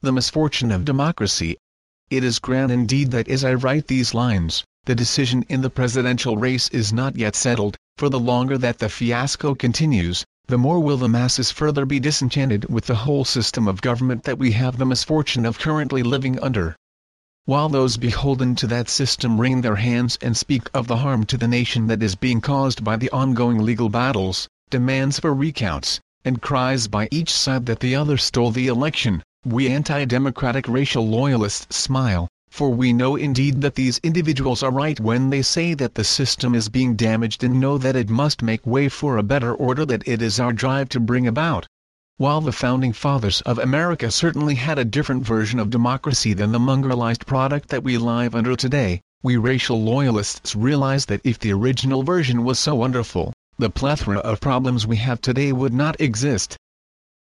the misfortune of democracy. It is grand indeed that as I write these lines, the decision in the presidential race is not yet settled, for the longer that the fiasco continues, the more will the masses further be disenchanted with the whole system of government that we have the misfortune of currently living under. While those beholden to that system wring their hands and speak of the harm to the nation that is being caused by the ongoing legal battles, demands for recounts, and cries by each side that the other stole the election, we anti-democratic racial loyalists smile, for we know indeed that these individuals are right when they say that the system is being damaged and know that it must make way for a better order that it is our drive to bring about. While the founding fathers of America certainly had a different version of democracy than the mongrelized product that we live under today, we racial loyalists realize that if the original version was so wonderful, the plethora of problems we have today would not exist.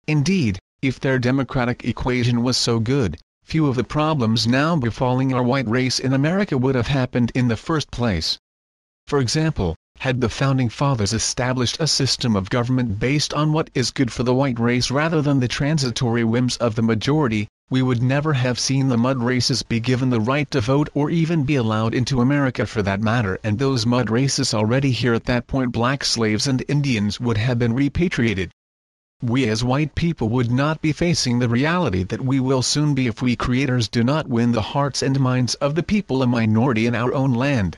Indeed, if their democratic equation was so good, few of the problems now befalling our white race in America would have happened in the first place. For example, had the Founding Fathers established a system of government based on what is good for the white race rather than the transitory whims of the majority, we would never have seen the mud races be given the right to vote or even be allowed into America for that matter and those mud races already here at that point black slaves and Indians would have been repatriated we as white people would not be facing the reality that we will soon be if we creators do not win the hearts and minds of the people a minority in our own land.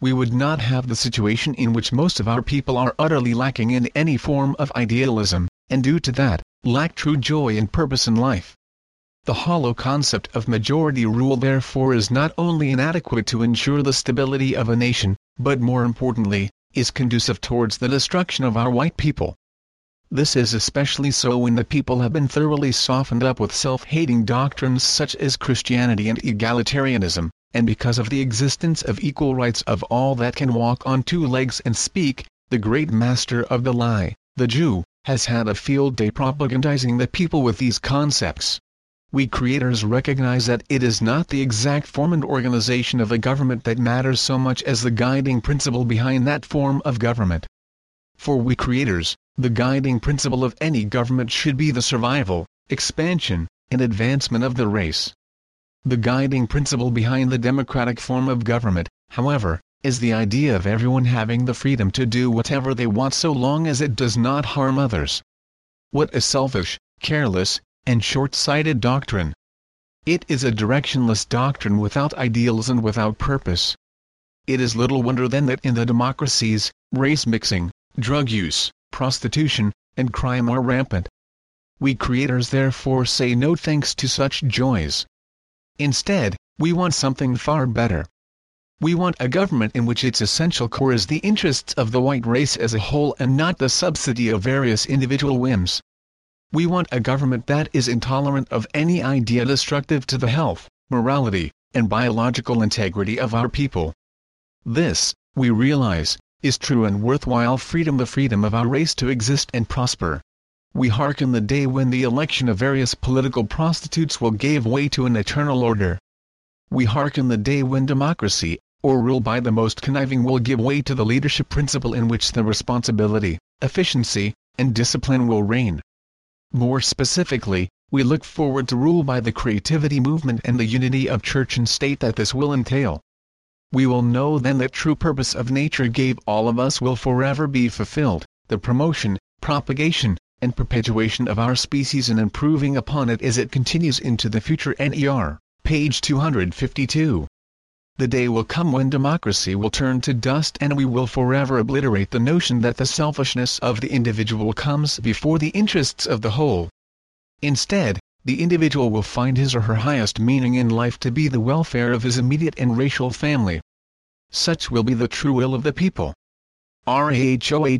We would not have the situation in which most of our people are utterly lacking in any form of idealism, and due to that, lack true joy and purpose in life. The hollow concept of majority rule therefore is not only inadequate to ensure the stability of a nation, but more importantly, is conducive towards the destruction of our white people. This is especially so when the people have been thoroughly softened up with self-hating doctrines such as Christianity and egalitarianism, and because of the existence of equal rights of all that can walk on two legs and speak, the great master of the lie, the Jew, has had a field day propagandizing the people with these concepts. We creators recognize that it is not the exact form and organization of a government that matters so much as the guiding principle behind that form of government. For we creators, the guiding principle of any government should be the survival, expansion, and advancement of the race. The guiding principle behind the democratic form of government, however, is the idea of everyone having the freedom to do whatever they want so long as it does not harm others. What a selfish, careless, and short-sighted doctrine. It is a directionless doctrine without ideals and without purpose. It is little wonder then that in the democracies, race mixing, drug use, prostitution, and crime are rampant. We creators therefore say no thanks to such joys. Instead, we want something far better. We want a government in which its essential core is the interests of the white race as a whole and not the subsidy of various individual whims. We want a government that is intolerant of any idea destructive to the health, morality, and biological integrity of our people. This, we realize, is true and worthwhile freedom the freedom of our race to exist and prosper. We hearken the day when the election of various political prostitutes will give way to an eternal order. We hearken the day when democracy, or rule by the most conniving will give way to the leadership principle in which the responsibility, efficiency, and discipline will reign. More specifically, we look forward to rule by the creativity movement and the unity of church and state that this will entail we will know then that true purpose of nature gave all of us will forever be fulfilled, the promotion, propagation, and perpetuation of our species and improving upon it as it continues into the future NER, page 252. The day will come when democracy will turn to dust and we will forever obliterate the notion that the selfishness of the individual comes before the interests of the whole. Instead, the individual will find his or her highest meaning in life to be the welfare of his immediate and racial family. Such will be the true will of the people. RAHOWA